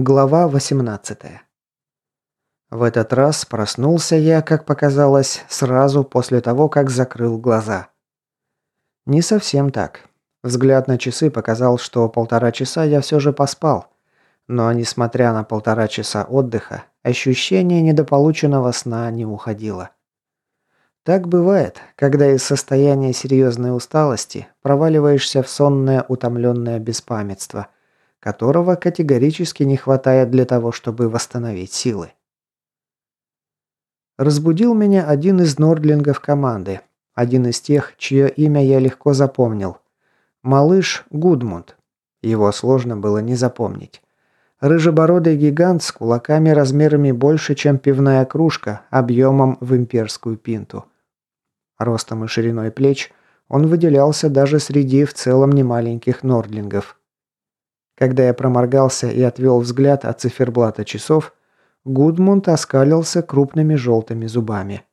Глава 18. В этот раз проснулся я, как показалось, сразу после того, как закрыл глаза. Не совсем так. Взгляд на часы показал, что полтора часа я все же поспал. Но, несмотря на полтора часа отдыха, ощущение недополученного сна не уходило. Так бывает, когда из состояния серьезной усталости проваливаешься в сонное утомленное беспамятство – которого категорически не хватает для того, чтобы восстановить силы. Разбудил меня один из нордлингов команды, один из тех, чье имя я легко запомнил. Малыш Гудмунд. Его сложно было не запомнить. Рыжебородый гигант с кулаками размерами больше, чем пивная кружка, объемом в имперскую пинту. Ростом и шириной плеч он выделялся даже среди в целом немаленьких нордлингов. Когда я проморгался и отвел взгляд от циферблата часов, Гудмунд оскалился крупными желтыми зубами,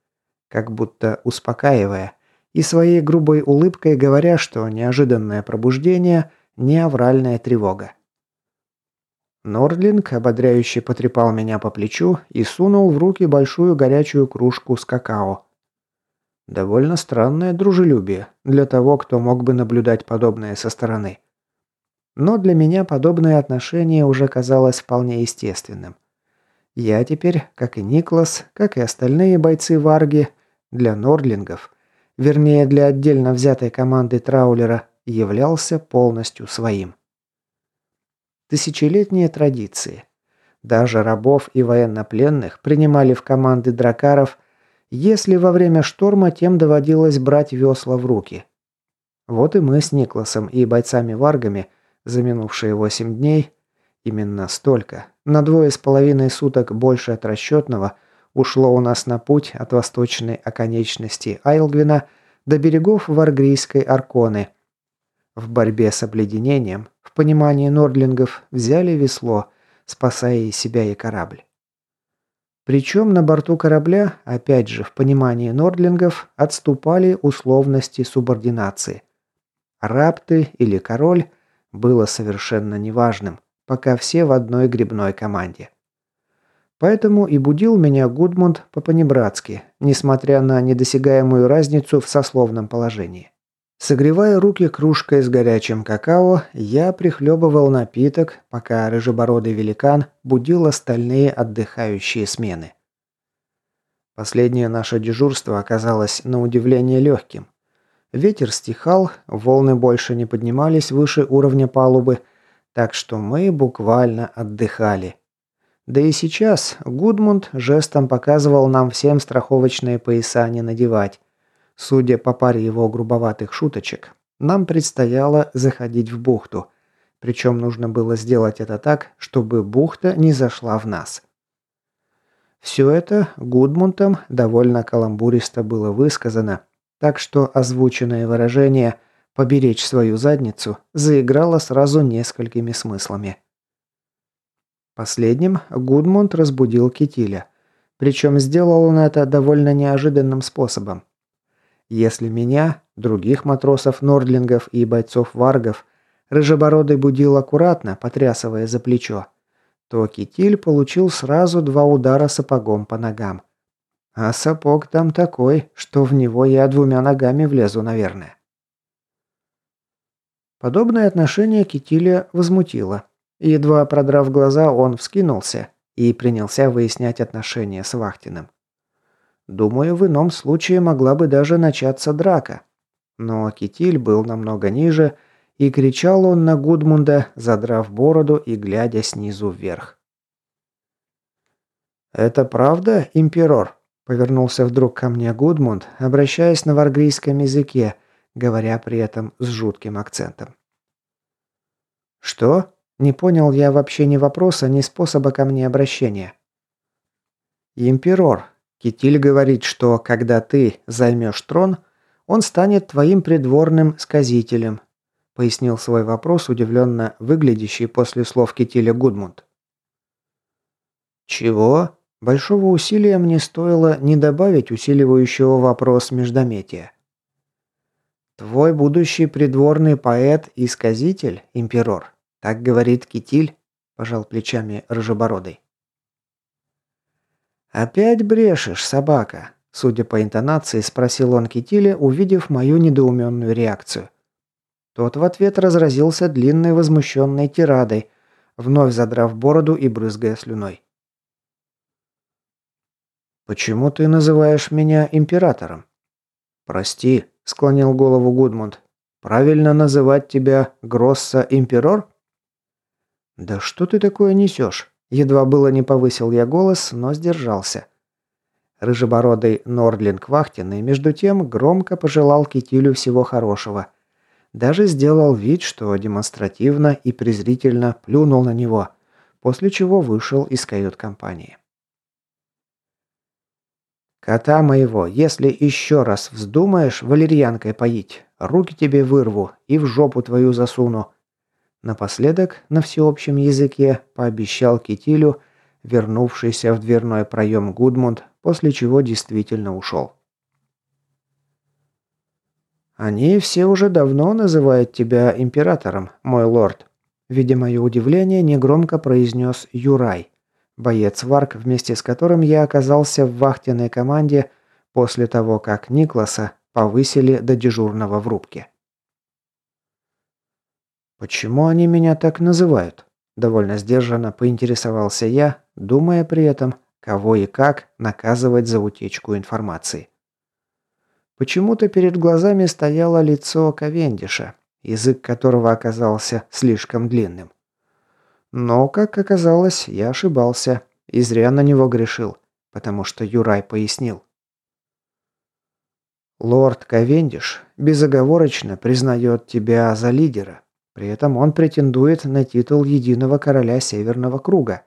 как будто успокаивая, и своей грубой улыбкой говоря, что неожиданное пробуждение – не авральная тревога. Нордлинг ободряюще потрепал меня по плечу и сунул в руки большую горячую кружку с какао. Довольно странное дружелюбие для того, кто мог бы наблюдать подобное со стороны. Но для меня подобное отношение уже казалось вполне естественным. Я теперь, как и Никлас, как и остальные бойцы Варги, для Нордлингов, вернее для отдельно взятой команды Траулера, являлся полностью своим. Тысячелетние традиции. Даже рабов и военнопленных принимали в команды дракаров, если во время шторма тем доводилось брать весла в руки. Вот и мы с Никласом и бойцами-варгами – за минувшие восемь дней, именно столько, на двое с половиной суток больше от расчетного, ушло у нас на путь от восточной оконечности Айлгвина до берегов Варгрийской Арконы. В борьбе с обледенением, в понимании нордлингов, взяли весло, спасая и себя, и корабль. Причем на борту корабля, опять же, в понимании нордлингов, отступали условности субординации. Рапты или король было совершенно неважным, пока все в одной грибной команде. Поэтому и будил меня Гудмунд по-понебратски, несмотря на недосягаемую разницу в сословном положении. Согревая руки кружкой с горячим какао, я прихлебывал напиток, пока рыжебородый великан будил остальные отдыхающие смены. Последнее наше дежурство оказалось на удивление легким. Ветер стихал, волны больше не поднимались выше уровня палубы, так что мы буквально отдыхали. Да и сейчас Гудмунд жестом показывал нам всем страховочные пояса не надевать. Судя по паре его грубоватых шуточек, нам предстояло заходить в бухту. Причем нужно было сделать это так, чтобы бухта не зашла в нас. Все это Гудмунтом довольно каламбуристо было высказано, так что озвученное выражение «поберечь свою задницу» заиграло сразу несколькими смыслами. Последним Гудмунд разбудил Китиля. Причем сделал он это довольно неожиданным способом. Если меня, других матросов-нордлингов и бойцов-варгов, Рыжебородый будил аккуратно, потрясывая за плечо, то Китиль получил сразу два удара сапогом по ногам. А сапог там такой, что в него я двумя ногами влезу, наверное. Подобное отношение Китиля возмутило. Едва продрав глаза, он вскинулся и принялся выяснять отношения с Вахтиным. Думаю, в ином случае могла бы даже начаться драка. Но Китиль был намного ниже, и кричал он на Гудмунда, задрав бороду и глядя снизу вверх. «Это правда, имперор?» Повернулся вдруг ко мне Гудмунд, обращаясь на варгрийском языке, говоря при этом с жутким акцентом. «Что?» Не понял я вообще ни вопроса, ни способа ко мне обращения. «Имперор, Китиль говорит, что когда ты займешь трон, он станет твоим придворным сказителем», пояснил свой вопрос удивленно выглядящий после слов Китиля Гудмунд. «Чего?» Большого усилия мне стоило не добавить усиливающего вопрос междометия. «Твой будущий придворный поэт и сказитель, имперор, так говорит Китиль?» – пожал плечами Рыжебородый. «Опять брешешь, собака?» – судя по интонации, спросил он Китиле, увидев мою недоуменную реакцию. Тот в ответ разразился длинной возмущенной тирадой, вновь задрав бороду и брызгая слюной. «Почему ты называешь меня императором?» «Прости», – склонил голову Гудмунд. «Правильно называть тебя Гросса Имперор?» «Да что ты такое несешь?» Едва было не повысил я голос, но сдержался. Рыжебородый Нордлинг Вахтенный, между тем, громко пожелал Китилю всего хорошего. Даже сделал вид, что демонстративно и презрительно плюнул на него, после чего вышел из кают-компании. «Кота моего, если еще раз вздумаешь валерьянкой поить, руки тебе вырву и в жопу твою засуну». Напоследок, на всеобщем языке, пообещал Китилю, вернувшийся в дверной проем Гудмунд, после чего действительно ушел. «Они все уже давно называют тебя императором, мой лорд», видя мое удивление, негромко произнес Юрай. Боец Варк, вместе с которым я оказался в вахтенной команде после того, как Никласа повысили до дежурного в рубке. «Почему они меня так называют?» Довольно сдержанно поинтересовался я, думая при этом, кого и как наказывать за утечку информации. Почему-то перед глазами стояло лицо Ковендиша, язык которого оказался слишком длинным. Но, как оказалось, я ошибался и зря на него грешил, потому что Юрай пояснил. «Лорд Ковендиш безоговорочно признает тебя за лидера. При этом он претендует на титул единого короля Северного круга.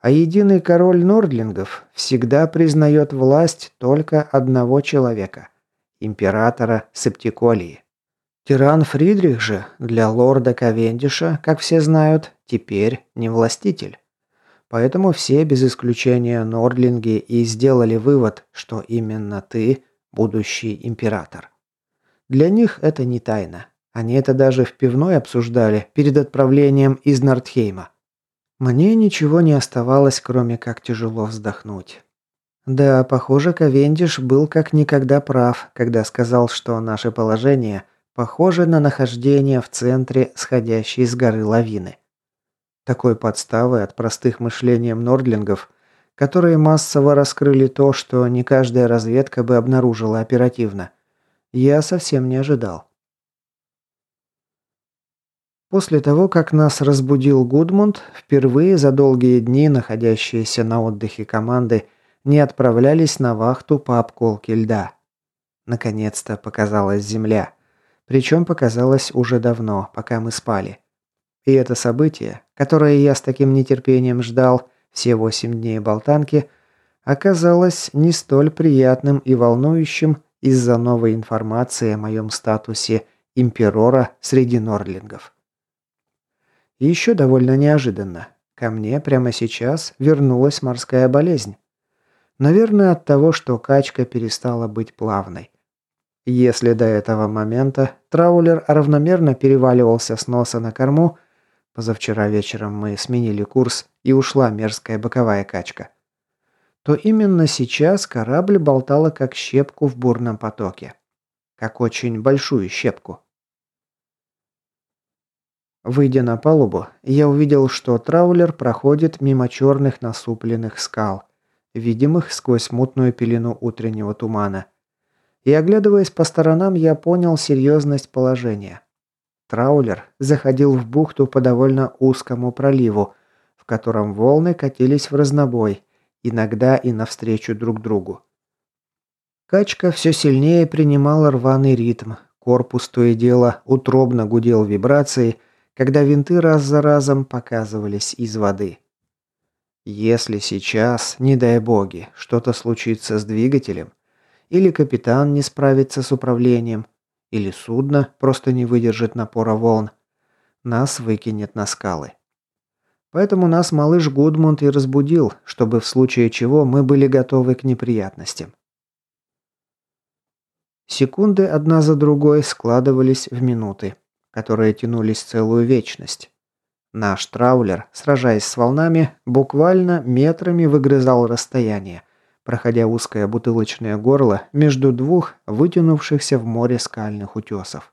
А единый король Нордлингов всегда признает власть только одного человека – императора Септиколии. Тиран Фридрих же для лорда Ковендиша, как все знают, теперь не властитель. Поэтому все, без исключения Нордлинги, и сделали вывод, что именно ты – будущий император. Для них это не тайна. Они это даже в пивной обсуждали перед отправлением из Нортхейма. Мне ничего не оставалось, кроме как тяжело вздохнуть. Да, похоже, Ковендиш был как никогда прав, когда сказал, что наше положение – Похоже на нахождение в центре сходящей с горы лавины. Такой подставы от простых мышлением нордлингов, которые массово раскрыли то, что не каждая разведка бы обнаружила оперативно, я совсем не ожидал. После того, как нас разбудил Гудмунд, впервые за долгие дни находящиеся на отдыхе команды не отправлялись на вахту по обколке льда. Наконец-то показалась земля. Причем показалось уже давно, пока мы спали. И это событие, которое я с таким нетерпением ждал все восемь дней болтанки, оказалось не столь приятным и волнующим из-за новой информации о моем статусе имперора среди норлингов. Еще довольно неожиданно. Ко мне прямо сейчас вернулась морская болезнь. Наверное, от того, что качка перестала быть плавной. Если до этого момента траулер равномерно переваливался с носа на корму, позавчера вечером мы сменили курс и ушла мерзкая боковая качка, то именно сейчас корабль болтала как щепку в бурном потоке. Как очень большую щепку. Выйдя на палубу, я увидел, что траулер проходит мимо черных насупленных скал, видимых сквозь мутную пелену утреннего тумана – и оглядываясь по сторонам, я понял серьезность положения. Траулер заходил в бухту по довольно узкому проливу, в котором волны катились в разнобой, иногда и навстречу друг другу. Качка все сильнее принимала рваный ритм, корпус то и дело утробно гудел вибрацией, когда винты раз за разом показывались из воды. Если сейчас, не дай боги, что-то случится с двигателем, или капитан не справится с управлением, или судно просто не выдержит напора волн. Нас выкинет на скалы. Поэтому нас малыш Гудмунд и разбудил, чтобы в случае чего мы были готовы к неприятностям. Секунды одна за другой складывались в минуты, которые тянулись целую вечность. Наш траулер, сражаясь с волнами, буквально метрами выгрызал расстояние, проходя узкое бутылочное горло между двух вытянувшихся в море скальных утесов.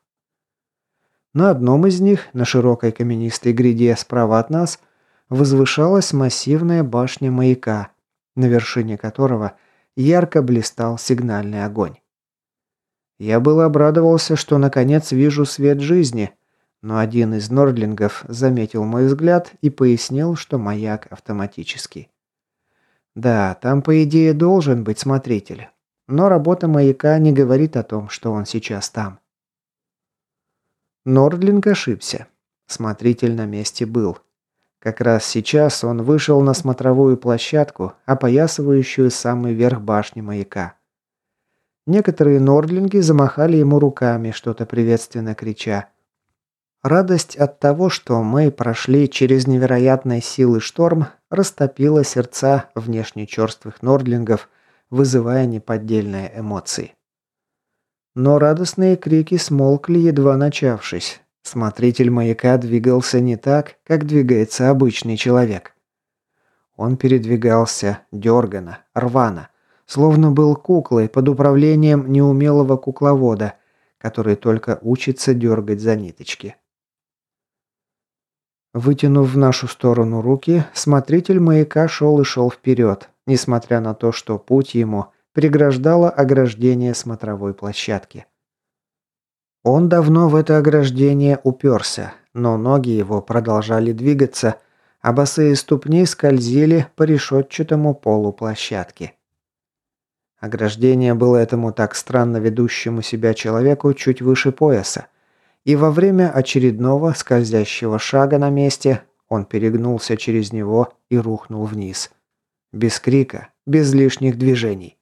На одном из них, на широкой каменистой гряде справа от нас, возвышалась массивная башня маяка, на вершине которого ярко блистал сигнальный огонь. Я был обрадовался, что наконец вижу свет жизни, но один из нордлингов заметил мой взгляд и пояснил, что маяк автоматический. Да, там по идее должен быть смотритель, но работа маяка не говорит о том, что он сейчас там. Нордлинг ошибся. Смотритель на месте был. Как раз сейчас он вышел на смотровую площадку, опоясывающую самый верх башни маяка. Некоторые нордлинги замахали ему руками, что-то приветственно крича. Радость от того, что мы прошли через невероятной силы шторм, растопила сердца внешне черствых нордлингов, вызывая неподдельные эмоции. Но радостные крики смолкли, едва начавшись. Смотритель маяка двигался не так, как двигается обычный человек. Он передвигался дергано, рвано, словно был куклой под управлением неумелого кукловода, который только учится дергать за ниточки. Вытянув в нашу сторону руки, смотритель маяка шел и шел вперед, несмотря на то, что путь ему преграждало ограждение смотровой площадки. Он давно в это ограждение уперся, но ноги его продолжали двигаться, а босые ступни скользили по решетчатому полу площадки. Ограждение было этому так странно ведущему себя человеку чуть выше пояса, и во время очередного скользящего шага на месте он перегнулся через него и рухнул вниз. Без крика, без лишних движений.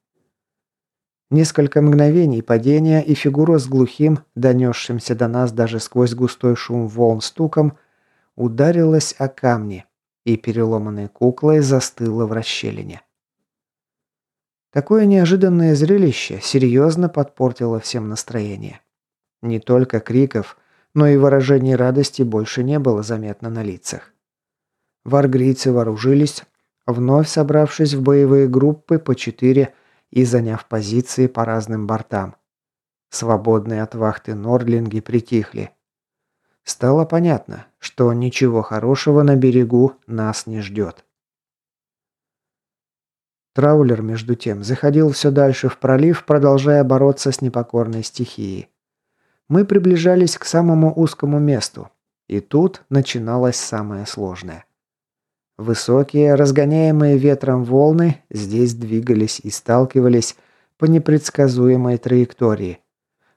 Несколько мгновений падения и фигура с глухим, донесшимся до нас даже сквозь густой шум волн стуком, ударилась о камни и переломанной куклой застыла в расщелине. Такое неожиданное зрелище серьезно подпортило всем настроение. Не только криков, но и выражений радости больше не было заметно на лицах. Варгрийцы вооружились, вновь собравшись в боевые группы по четыре и заняв позиции по разным бортам. Свободные от вахты нордлинги притихли. Стало понятно, что ничего хорошего на берегу нас не ждет. Траулер, между тем, заходил все дальше в пролив, продолжая бороться с непокорной стихией. Мы приближались к самому узкому месту, и тут начиналось самое сложное. Высокие, разгоняемые ветром волны здесь двигались и сталкивались по непредсказуемой траектории.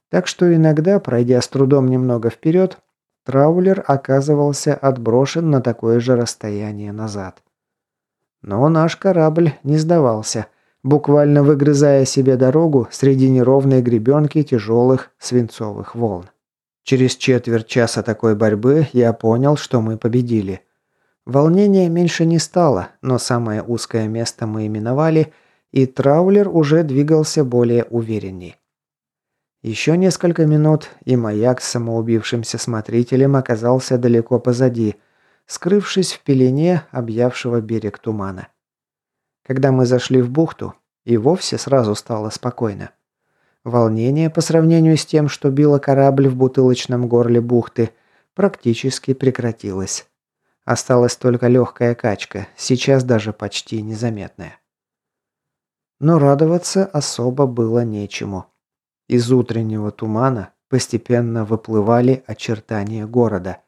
Так что иногда, пройдя с трудом немного вперед, траулер оказывался отброшен на такое же расстояние назад. Но наш корабль не сдавался, буквально выгрызая себе дорогу среди неровной гребенки тяжелых свинцовых волн. Через четверть часа такой борьбы я понял, что мы победили. Волнения меньше не стало, но самое узкое место мы именовали, и траулер уже двигался более уверенней. Еще несколько минут, и маяк с самоубившимся смотрителем оказался далеко позади, скрывшись в пелене объявшего берег тумана. Когда мы зашли в бухту, и вовсе сразу стало спокойно. Волнение по сравнению с тем, что било корабль в бутылочном горле бухты, практически прекратилось. Осталась только легкая качка, сейчас даже почти незаметная. Но радоваться особо было нечему. Из утреннего тумана постепенно выплывали очертания города.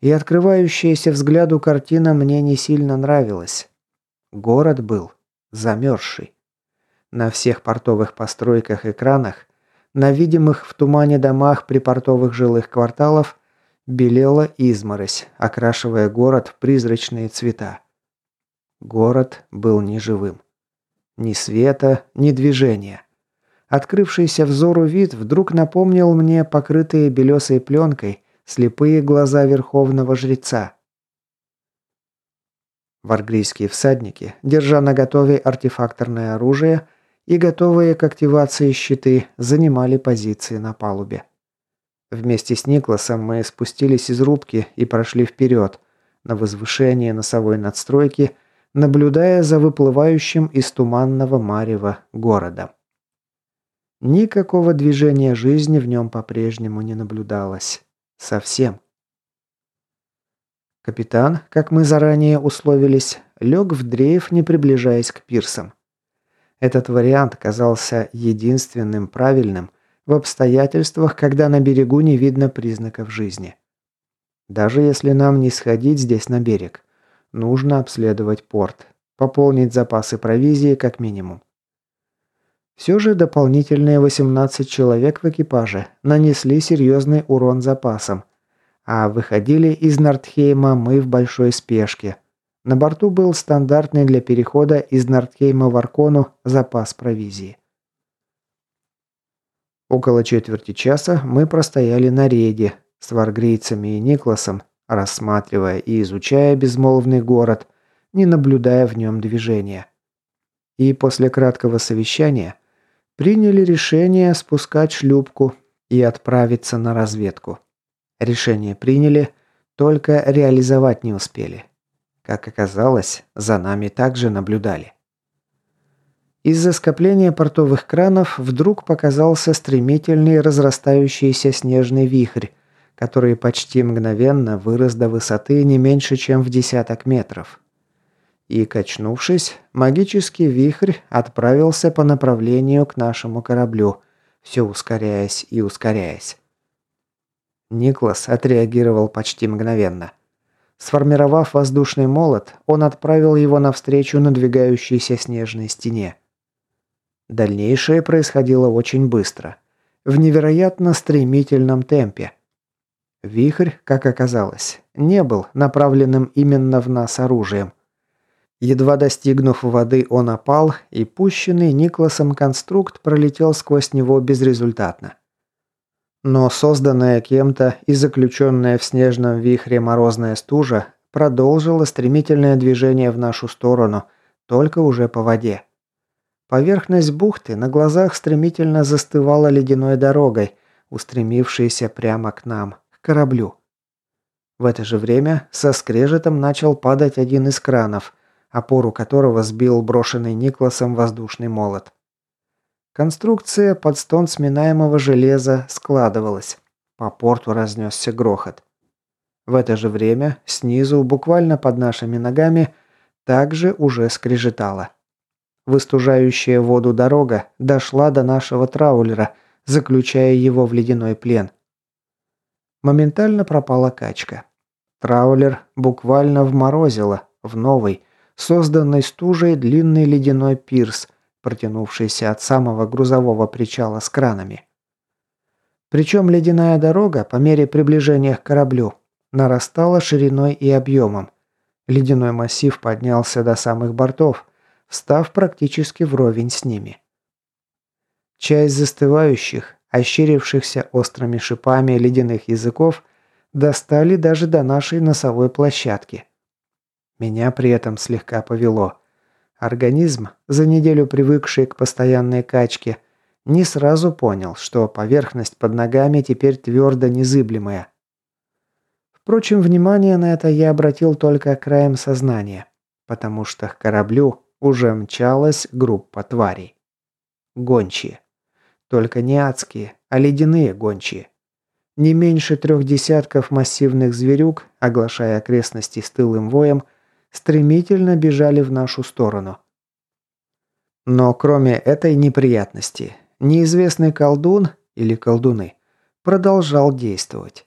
И открывающаяся взгляду картина мне не сильно нравилась. Город был замерзший. На всех портовых постройках и кранах, на видимых в тумане домах припортовых жилых кварталов Белела изморозь, окрашивая город в призрачные цвета. Город был неживым. Ни света, ни движения. Открывшийся взору вид вдруг напомнил мне покрытые белесой пленкой слепые глаза верховного жреца. Варгрийские всадники, держа наготове артефакторное оружие и готовые к активации щиты, занимали позиции на палубе. Вместе с Никласом мы спустились из рубки и прошли вперед, на возвышении носовой надстройки, наблюдая за выплывающим из туманного марева городом. Никакого движения жизни в нем по-прежнему не наблюдалось. Совсем. Капитан, как мы заранее условились, лег в дрейф, не приближаясь к пирсам. Этот вариант казался единственным правильным в обстоятельствах, когда на берегу не видно признаков жизни. Даже если нам не сходить здесь на берег, нужно обследовать порт, пополнить запасы провизии как минимум. Все же дополнительные 18 человек в экипаже нанесли серьезный урон запасам, а выходили из Нортхейма мы в большой спешке. На борту был стандартный для перехода из Нортхейма в Аркону запас провизии. Около четверти часа мы простояли на рейде с варгрейцами и Никласом, рассматривая и изучая безмолвный город, не наблюдая в нем движения. И после краткого совещания приняли решение спускать шлюпку и отправиться на разведку. Решение приняли, только реализовать не успели. Как оказалось, за нами также наблюдали. Из-за скопления портовых кранов вдруг показался стремительный разрастающийся снежный вихрь, который почти мгновенно вырос до высоты не меньше, чем в десяток метров. И, качнувшись, магический вихрь отправился по направлению к нашему кораблю, все ускоряясь и ускоряясь. Никлас отреагировал почти мгновенно. Сформировав воздушный молот, он отправил его навстречу надвигающейся снежной стене. Дальнейшее происходило очень быстро, в невероятно стремительном темпе. Вихрь, как оказалось, не был направленным именно в нас оружием. Едва достигнув воды, он опал, и пущенный Никласом конструкт пролетел сквозь него безрезультатно. Но созданная кем-то и заключенная в снежном вихре морозная стужа продолжила стремительное движение в нашу сторону, только уже по воде. Поверхность бухты на глазах стремительно застывала ледяной дорогой, устремившейся прямо к нам, к кораблю. В это же время со скрежетом начал падать один из кранов, опору которого сбил брошенный Никласом воздушный молот. Конструкция под стон сминаемого железа складывалась. По порту разнесся грохот. В это же время снизу, буквально под нашими ногами, также уже скрежетало. Выстужающая воду дорога дошла до нашего траулера, заключая его в ледяной плен. Моментально пропала качка. Траулер буквально вморозило в новый, созданный стужей длинный ледяной пирс – протянувшийся от самого грузового причала с кранами. Причем ледяная дорога, по мере приближения к кораблю, нарастала шириной и объемом. Ледяной массив поднялся до самых бортов, встав практически вровень с ними. Часть застывающих, ощерившихся острыми шипами ледяных языков, достали даже до нашей носовой площадки. Меня при этом слегка повело. Организм, за неделю привыкший к постоянной качке, не сразу понял, что поверхность под ногами теперь твердо незыблемая. Впрочем, внимание на это я обратил только краем сознания, потому что к кораблю уже мчалась группа тварей. Гончие. Только не адские, а ледяные гончие. Не меньше трех десятков массивных зверюк, оглашая окрестности стылым воем, стремительно бежали в нашу сторону. Но кроме этой неприятности, неизвестный колдун или колдуны продолжал действовать.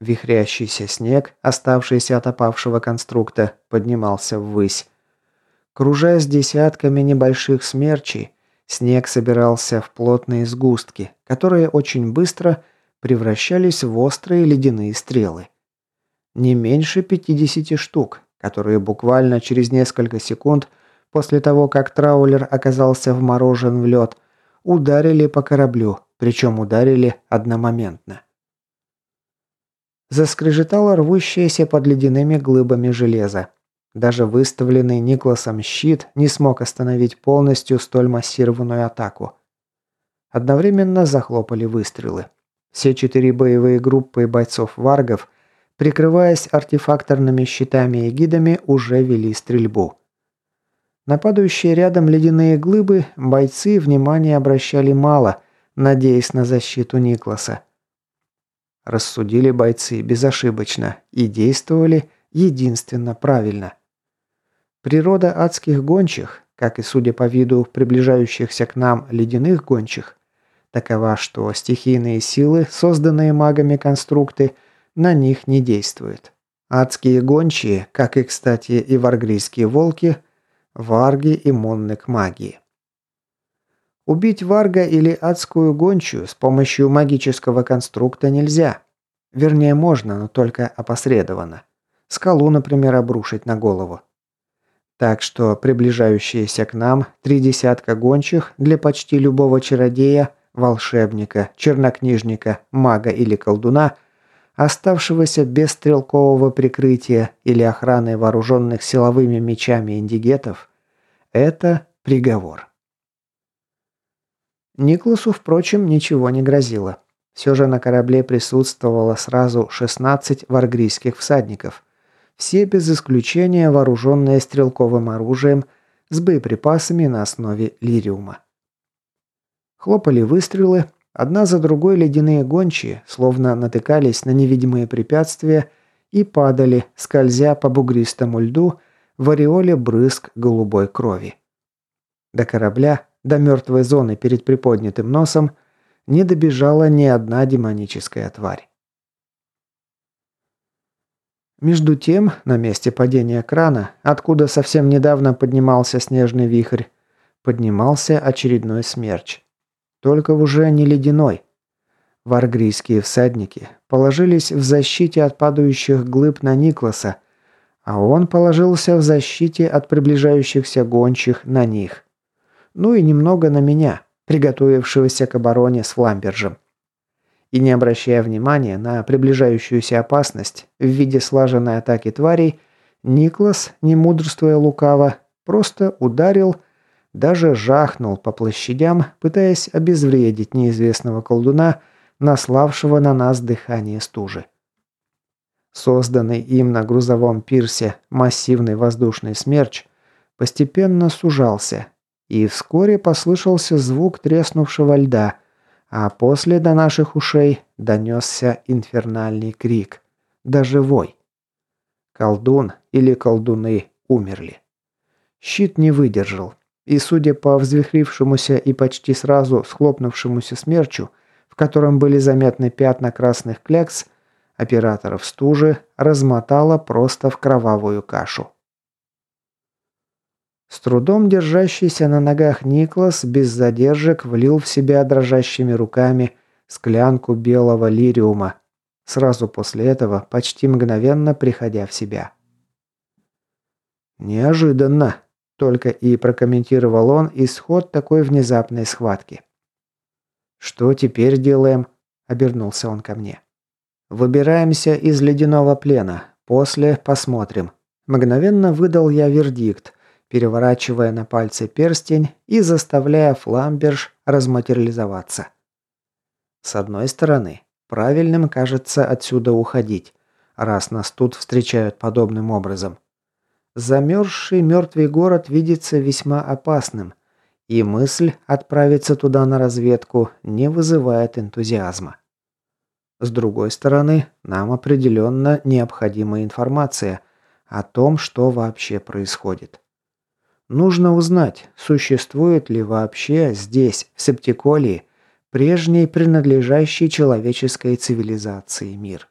Вихрящийся снег, оставшийся от опавшего конструкта, поднимался ввысь. Кружась десятками небольших смерчей, снег собирался в плотные сгустки, которые очень быстро превращались в острые ледяные стрелы. Не меньше 50 штук, которые буквально через несколько секунд после того, как траулер оказался вморожен в лед, ударили по кораблю, причем ударили одномоментно. Заскрежетало рвущееся под ледяными глыбами железа. Даже выставленный Никласом щит не смог остановить полностью столь массированную атаку. Одновременно захлопали выстрелы. Все четыре боевые группы бойцов-варгов прикрываясь артефакторными щитами и гидами, уже вели стрельбу. На падающие рядом ледяные глыбы бойцы внимания обращали мало, надеясь на защиту Никласа. Рассудили бойцы безошибочно и действовали единственно правильно. Природа адских гончих, как и судя по виду приближающихся к нам ледяных гончих, такова, что стихийные силы, созданные магами конструкты, на них не действуют. Адские гончие, как и, кстати, и варгрийские волки, варги иммунны к магии. Убить варга или адскую гончую с помощью магического конструкта нельзя. Вернее, можно, но только опосредованно. Скалу, например, обрушить на голову. Так что приближающиеся к нам три десятка гончих для почти любого чародея, волшебника, чернокнижника, мага или колдуна, оставшегося без стрелкового прикрытия или охраны вооруженных силовыми мечами индигетов, это приговор. Никласу, впрочем, ничего не грозило. Все же на корабле присутствовало сразу 16 варгрийских всадников. Все без исключения вооруженные стрелковым оружием с боеприпасами на основе лириума. Хлопали выстрелы, одна за другой ледяные гончие, словно натыкались на невидимые препятствия и падали, скользя по бугристому льду в ореоле брызг голубой крови. До корабля до мертвой зоны перед приподнятым носом не добежала ни одна демоническая тварь. Между тем, на месте падения крана, откуда совсем недавно поднимался снежный вихрь, поднимался очередной смерч. Только уже не ледяной. Варгрийские всадники положились в защите от падающих глыб на Никласа, а он положился в защите от приближающихся гончих на них ну и немного на меня, приготовившегося к обороне с Фламбержем. И не обращая внимания на приближающуюся опасность в виде слаженной атаки тварей, Никлас, не мудрствуя лукаво, просто ударил, даже жахнул по площадям, пытаясь обезвредить неизвестного колдуна, наславшего на нас дыхание стужи. Созданный им на грузовом пирсе массивный воздушный смерч постепенно сужался и вскоре послышался звук треснувшего льда, а после до наших ушей донесся инфернальный крик, даже вой. Колдун или колдуны умерли. Щит не выдержал, и, судя по взвихрившемуся и почти сразу схлопнувшемуся смерчу, в котором были заметны пятна красных клякс, операторов стужи размотало просто в кровавую кашу. С трудом держащийся на ногах Никлас без задержек влил в себя дрожащими руками склянку белого лириума, сразу после этого почти мгновенно приходя в себя. «Неожиданно», – только и прокомментировал он исход такой внезапной схватки. «Что теперь делаем?» – обернулся он ко мне. «Выбираемся из ледяного плена. После посмотрим». Мгновенно выдал я вердикт, переворачивая на пальце перстень и заставляя фламберж разматериализоваться. С одной стороны, правильным кажется отсюда уходить, раз нас тут встречают подобным образом. Замерзший мертвый город видится весьма опасным, и мысль отправиться туда на разведку не вызывает энтузиазма. С другой стороны, нам определенно необходима информация о том, что вообще происходит. Нужно узнать, существует ли вообще здесь, в Септиколии, прежний принадлежащий человеческой цивилизации мир.